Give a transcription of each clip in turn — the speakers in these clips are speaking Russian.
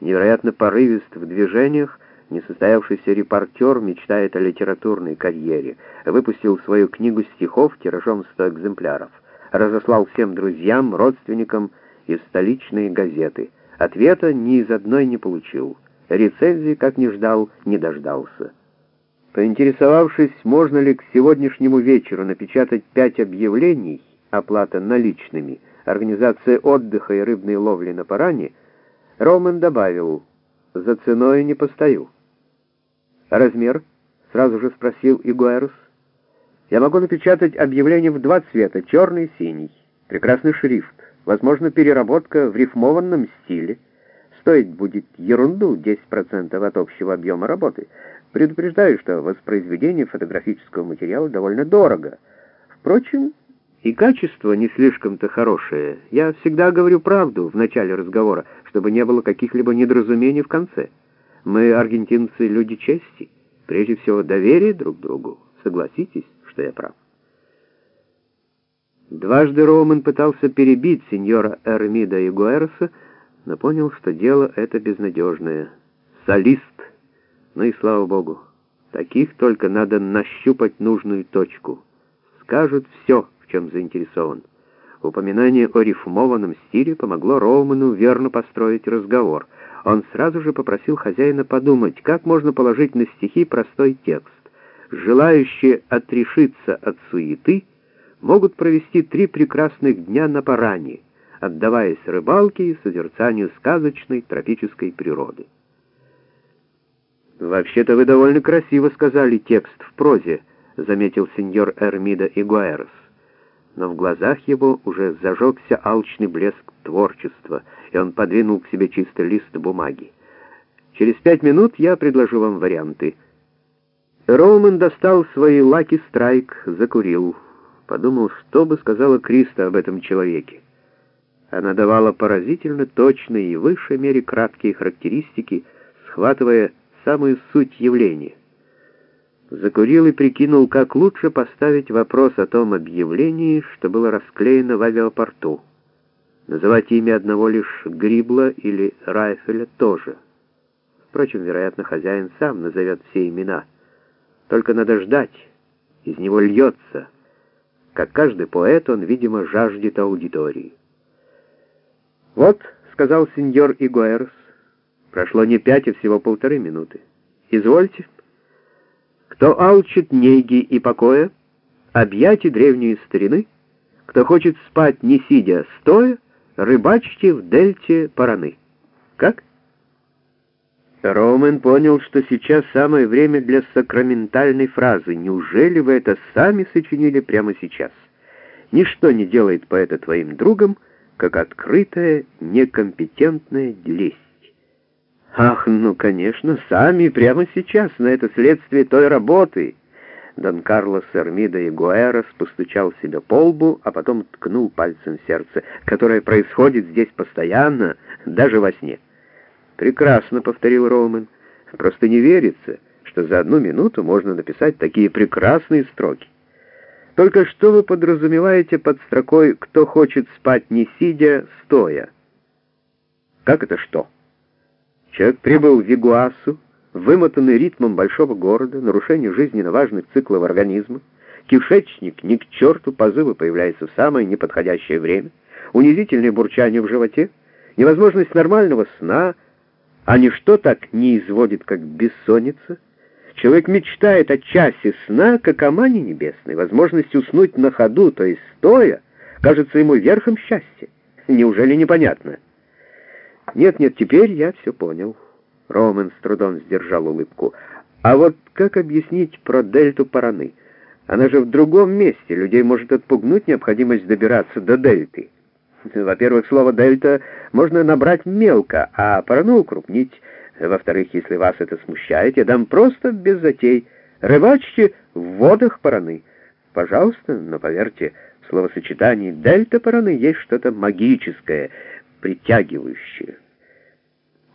невероятно порывист в движениях, несостоявшийся репортер мечтает о литературной карьере, выпустил свою книгу стихов тиражом 100 экземпляров, разослал всем друзьям, родственникам из столичной газеты. Ответа ни из одной не получил. Рецензии, как не ждал, не дождался. Поинтересовавшись, можно ли к сегодняшнему вечеру напечатать пять объявлений, оплата наличными, организация отдыха и рыбной ловли на Паране, Роман добавил, «За ценой не постою». «Размер?» — сразу же спросил Игуэрус. «Я могу напечатать объявление в два цвета, черный и синий. Прекрасный шрифт, возможно, переработка в рифмованном стиле. Стоить будет ерунду, 10% от общего объема работы. Предупреждаю, что воспроизведение фотографического материала довольно дорого. Впрочем, и качество не слишком-то хорошее. Я всегда говорю правду в начале разговора, чтобы не было каких-либо недоразумений в конце. Мы, аргентинцы, люди чести. Прежде всего, доверие друг другу. Согласитесь, что я прав. Дважды Роман пытался перебить сеньора Эрмида и Гуэроса, но понял, что дело это безнадежное. Солист. Ну и слава богу. Таких только надо нащупать нужную точку. Скажут все, чем заинтересован. Упоминание о рифмованном стиле помогло Роуману верно построить разговор. Он сразу же попросил хозяина подумать, как можно положить на стихи простой текст. Желающие отрешиться от суеты могут провести три прекрасных дня на Паране, отдаваясь рыбалке и созерцанию сказочной тропической природы. «Вообще-то вы довольно красиво сказали текст в прозе», — заметил сеньор Эрмида Игуэрос но в глазах его уже зажегся алчный блеск творчества, и он подвинул к себе чистый лист бумаги. «Через пять минут я предложу вам варианты». Роуман достал свой лаки страйк, закурил. Подумал, что бы сказала Криста об этом человеке. Она давала поразительно точные и в высшей мере краткие характеристики, схватывая самую суть явления закурил и прикинул, как лучше поставить вопрос о том объявлении, что было расклеено в авиапорту. Называть имя одного лишь Грибла или Райфеля тоже. Впрочем, вероятно, хозяин сам назовет все имена. Только надо ждать, из него льется. Как каждый поэт, он, видимо, жаждет аудитории. «Вот», — сказал сеньор Игуэрс, — прошло не пять, а всего полторы минуты. «Извольте». Кто алчит неги и покоя, объятий древней старины, кто хочет спать не сидя, стоя, рыбачьте в дельте Параны. Как? Роумен понял, что сейчас самое время для сакраментальной фразы. Неужели вы это сами сочинили прямо сейчас? Ничто не делает поэта твоим другом, как открытая, некомпетентная лесть. Ах, ну, конечно, сами, прямо сейчас, на это следствие той работы. Дон Карлос Эрмида и Гуэрос постучал себя по лбу, а потом ткнул пальцем сердце, которое происходит здесь постоянно, даже во сне. «Прекрасно», — повторил Роман, — «просто не верится, что за одну минуту можно написать такие прекрасные строки. Только что вы подразумеваете под строкой «кто хочет спать не сидя, стоя»?» «Как это что?» Человек прибыл в Вигуасу, вымотанный ритмом большого города, нарушение жизненно важных циклов организма, кишечник ни к черту, позывы появляются в самое неподходящее время, унизительное бурчание в животе, невозможность нормального сна, а ничто так не изводит, как бессонница. Человек мечтает о часе сна, как о мане небесной, возможность уснуть на ходу, то есть стоя, кажется ему верхом счастья. Неужели непонятно? Нет-нет, теперь я все понял. Роман с трудом сдержал улыбку. А вот как объяснить про дельту Параны? Она же в другом месте. Людей может отпугнуть необходимость добираться до дельты. Во-первых, слово «дельта» можно набрать мелко, а Парану укрупнить. Во-вторых, если вас это смущает, я дам просто без затей. Рыбачьте в водах Параны. Пожалуйста, но поверьте, в словосочетании «дельта Параны» есть что-то магическое — притягивающее.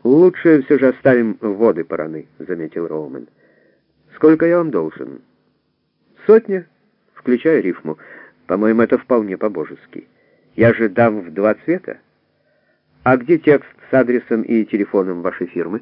«Лучше все же оставим воды параны», — заметил Роумен. «Сколько я вам должен?» «Сотня, включая рифму. По-моему, это вполне по-божески. Я же дам в два цвета». А где текст с адресом и телефоном вашей фирмы?